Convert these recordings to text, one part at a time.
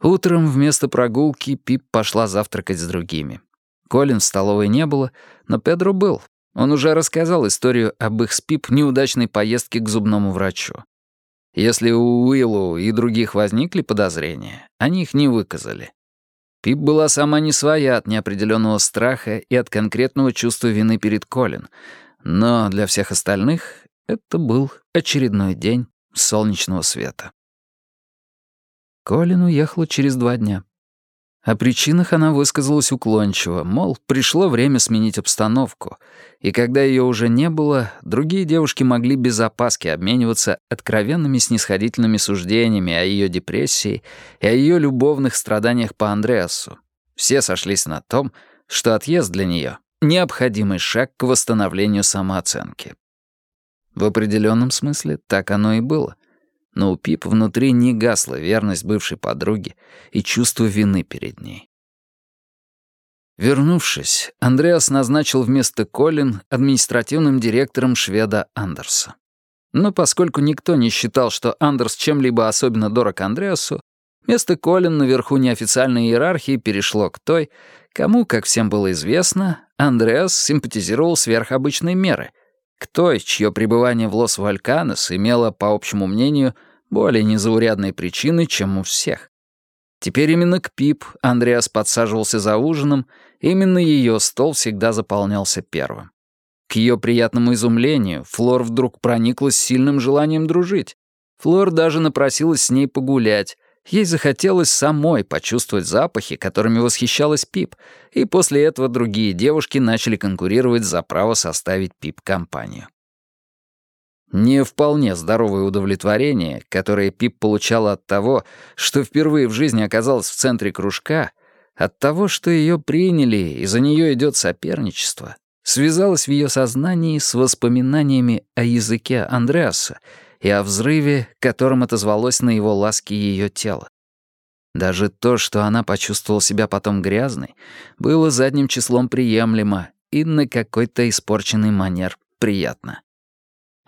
Утром вместо прогулки Пип пошла завтракать с другими. Колин в столовой не было, но Педро был. Он уже рассказал историю об их с Пип неудачной поездке к зубному врачу. Если у Уиллу и других возникли подозрения, они их не выказали. Пип была сама не своя от неопределенного страха и от конкретного чувства вины перед Колин, но для всех остальных это был очередной день солнечного света. Колин уехала через два дня. О причинах она высказалась уклончиво, мол, пришло время сменить обстановку, и когда ее уже не было, другие девушки могли без опаски обмениваться откровенными снисходительными суждениями о ее депрессии и о ее любовных страданиях по Андреасу. Все сошлись на том, что отъезд для нее — необходимый шаг к восстановлению самооценки. В определенном смысле так оно и было — но у Пип внутри не гасла верность бывшей подруге и чувство вины перед ней. Вернувшись, Андреас назначил вместо Колин административным директором шведа Андерса. Но поскольку никто не считал, что Андерс чем-либо особенно дорог Андреасу, место Колин наверху неофициальной иерархии перешло к той, кому, как всем было известно, Андреас симпатизировал сверхобычной меры, к той, чье пребывание в Лос-Вальканес имело, по общему мнению, более незаурядные причины, чем у всех. Теперь именно к Пип Андреас подсаживался за ужином, именно ее стол всегда заполнялся первым. К ее приятному изумлению Флор вдруг прониклась сильным желанием дружить. Флор даже напросилась с ней погулять. Ей захотелось самой почувствовать запахи, которыми восхищалась Пип, и после этого другие девушки начали конкурировать за право составить Пип компанию. Не вполне здоровое удовлетворение, которое Пип получала от того, что впервые в жизни оказалась в центре кружка, от того, что ее приняли и за нее идет соперничество, связалось в ее сознании с воспоминаниями о языке Андреаса и о взрыве, которым отозвалось на его ласки ее тело. Даже то, что она почувствовала себя потом грязной, было задним числом приемлемо и на какой-то испорченный манер приятно.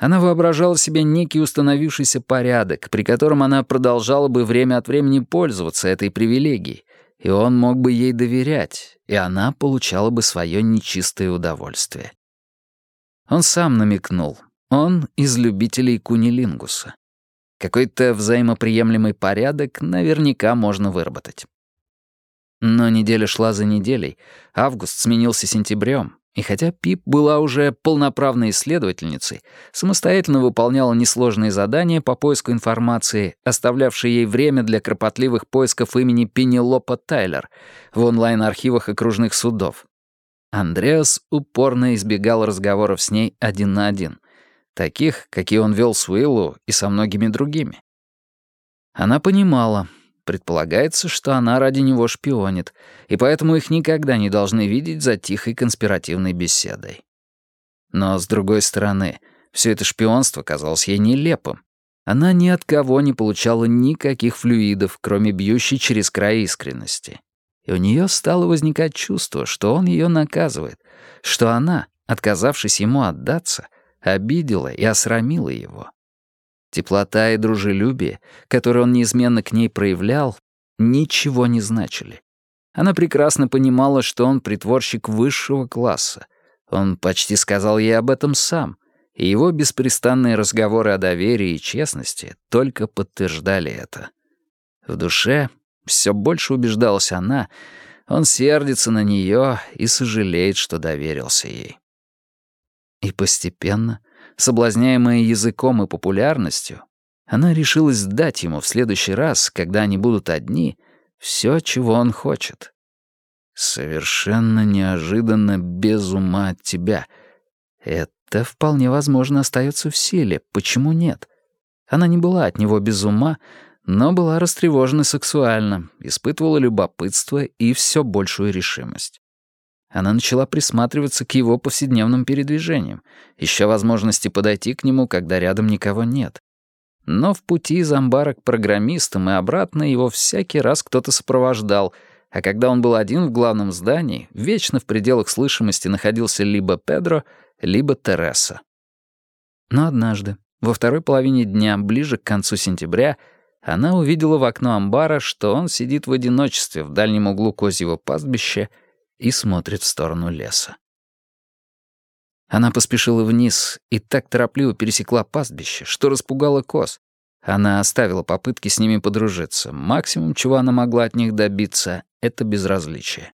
Она воображала себе некий установившийся порядок, при котором она продолжала бы время от времени пользоваться этой привилегией, и он мог бы ей доверять, и она получала бы свое нечистое удовольствие. Он сам намекнул. Он из любителей кунилингуса. Какой-то взаимоприемлемый порядок наверняка можно выработать. Но неделя шла за неделей, август сменился сентябрем, и хотя Пип была уже полноправной исследовательницей, самостоятельно выполняла несложные задания по поиску информации, оставлявшие ей время для кропотливых поисков имени Пенелопа Тайлер в онлайн-архивах окружных судов. Андреас упорно избегал разговоров с ней один на один, таких, какие он вел с Уиллу и со многими другими. Она понимала, Предполагается, что она ради него шпионит, и поэтому их никогда не должны видеть за тихой конспиративной беседой. Но, с другой стороны, все это шпионство казалось ей нелепым. Она ни от кого не получала никаких флюидов, кроме бьющей через край искренности. И у нее стало возникать чувство, что он ее наказывает, что она, отказавшись ему отдаться, обидела и осрамила его. Теплота и дружелюбие, которые он неизменно к ней проявлял, ничего не значили. Она прекрасно понимала, что он притворщик высшего класса. Он почти сказал ей об этом сам, и его беспрестанные разговоры о доверии и честности только подтверждали это. В душе все больше убеждалась она, он сердится на нее и сожалеет, что доверился ей. И постепенно Соблазняемая языком и популярностью, она решилась дать ему в следующий раз, когда они будут одни, все, чего он хочет. Совершенно неожиданно без ума от тебя. Это вполне возможно остается в силе. Почему нет? Она не была от него без ума, но была растревожена сексуально, испытывала любопытство и все большую решимость. Она начала присматриваться к его повседневным передвижениям, ища возможности подойти к нему, когда рядом никого нет. Но в пути из амбара к программистам и обратно его всякий раз кто-то сопровождал, а когда он был один в главном здании, вечно в пределах слышимости находился либо Педро, либо Тереса. Но однажды, во второй половине дня, ближе к концу сентября, она увидела в окно амбара, что он сидит в одиночестве в дальнем углу козьего пастбища и смотрит в сторону леса. Она поспешила вниз и так торопливо пересекла пастбище, что распугала коз. Она оставила попытки с ними подружиться. Максимум, чего она могла от них добиться, — это безразличие.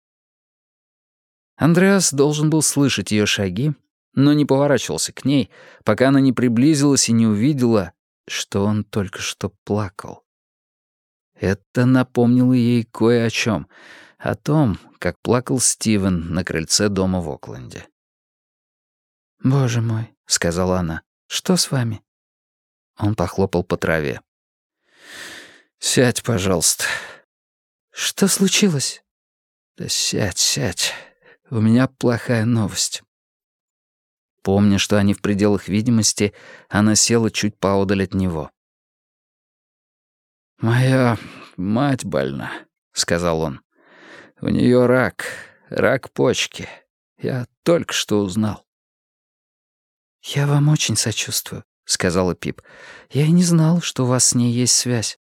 Андреас должен был слышать ее шаги, но не поворачивался к ней, пока она не приблизилась и не увидела, что он только что плакал. Это напомнило ей кое о чем, о том, как плакал Стивен на крыльце дома в Окленде. «Боже мой», — сказала она, — «что с вами?» Он похлопал по траве. «Сядь, пожалуйста». «Что случилось?» «Да сядь, сядь. У меня плохая новость». Помня, что они в пределах видимости, она села чуть поодаль от него. «Моя мать больна», — сказал он. «У нее рак, рак почки. Я только что узнал». «Я вам очень сочувствую», — сказала Пип. «Я и не знал, что у вас с ней есть связь».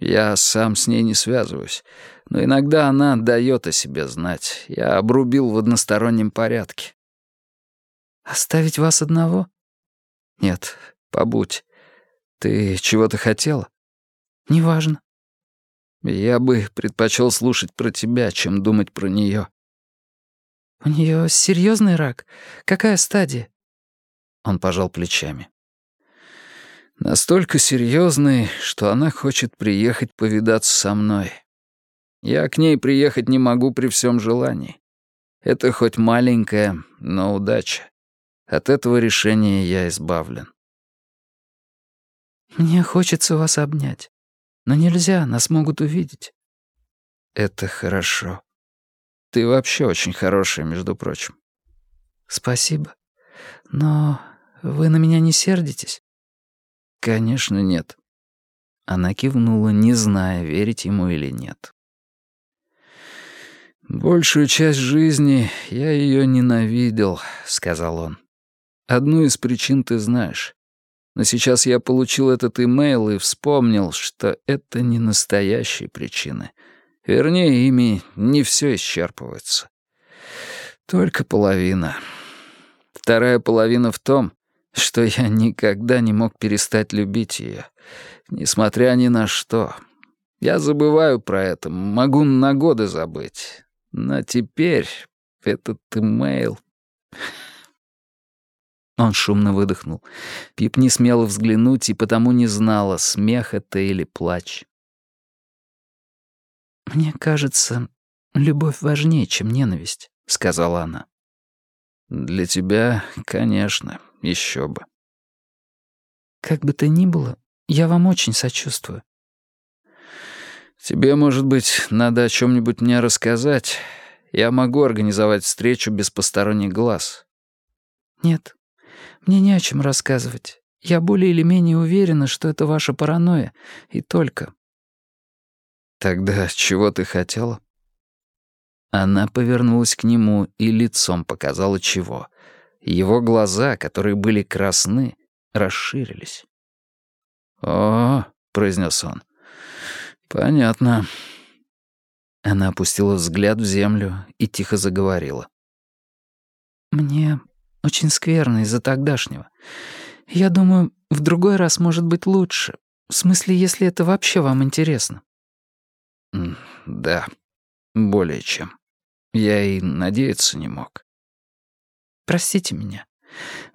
«Я сам с ней не связываюсь, но иногда она дает о себе знать. Я обрубил в одностороннем порядке». «Оставить вас одного?» «Нет, побудь. Ты чего-то хотела?» «Неважно». «Я бы предпочел слушать про тебя, чем думать про нее». «У нее серьезный рак? Какая стадия?» Он пожал плечами. Настолько серьезный, что она хочет приехать повидаться со мной. Я к ней приехать не могу при всем желании. Это хоть маленькая, но удача. От этого решения я избавлен. Мне хочется вас обнять. Но нельзя, нас могут увидеть. Это хорошо. Ты вообще очень хорошая, между прочим. Спасибо. Но вы на меня не сердитесь? Конечно, нет. Она кивнула, не зная, верить ему или нет. «Большую часть жизни я ее ненавидел», — сказал он. «Одну из причин ты знаешь. Но сейчас я получил этот имейл и вспомнил, что это не настоящие причины. Вернее, ими не все исчерпывается. Только половина. Вторая половина в том, что я никогда не мог перестать любить ее, несмотря ни на что. Я забываю про это, могу на годы забыть. Но теперь этот имейл... Он шумно выдохнул. Пип не смела взглянуть и потому не знала, смех это или плач. «Мне кажется, любовь важнее, чем ненависть», — сказала она. «Для тебя, конечно, еще бы». «Как бы то ни было, я вам очень сочувствую». «Тебе, может быть, надо о чем-нибудь мне рассказать. Я могу организовать встречу без посторонних глаз». «Нет, мне не о чем рассказывать. Я более или менее уверена, что это ваша паранойя, и только». «Тогда чего ты хотела?» Она повернулась к нему и лицом показала чего. Его глаза, которые были красны, расширились. «О», — произнес он, — «понятно». Она опустила взгляд в землю и тихо заговорила. «Мне очень скверно из-за тогдашнего. Я думаю, в другой раз может быть лучше. В смысле, если это вообще вам интересно». «Да, более чем. Я и надеяться не мог». Простите меня.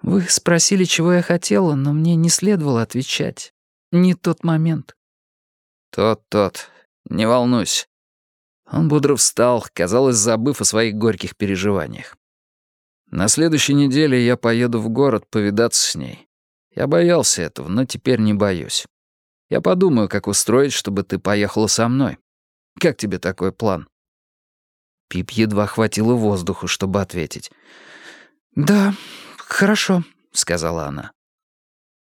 Вы спросили, чего я хотела, но мне не следовало отвечать. Не тот момент». «Тот-тот. Не волнуйся». Он бодро встал, казалось, забыв о своих горьких переживаниях. «На следующей неделе я поеду в город повидаться с ней. Я боялся этого, но теперь не боюсь. Я подумаю, как устроить, чтобы ты поехала со мной. Как тебе такой план?» Пип едва хватило воздуху, чтобы ответить. «Да, хорошо», — сказала она.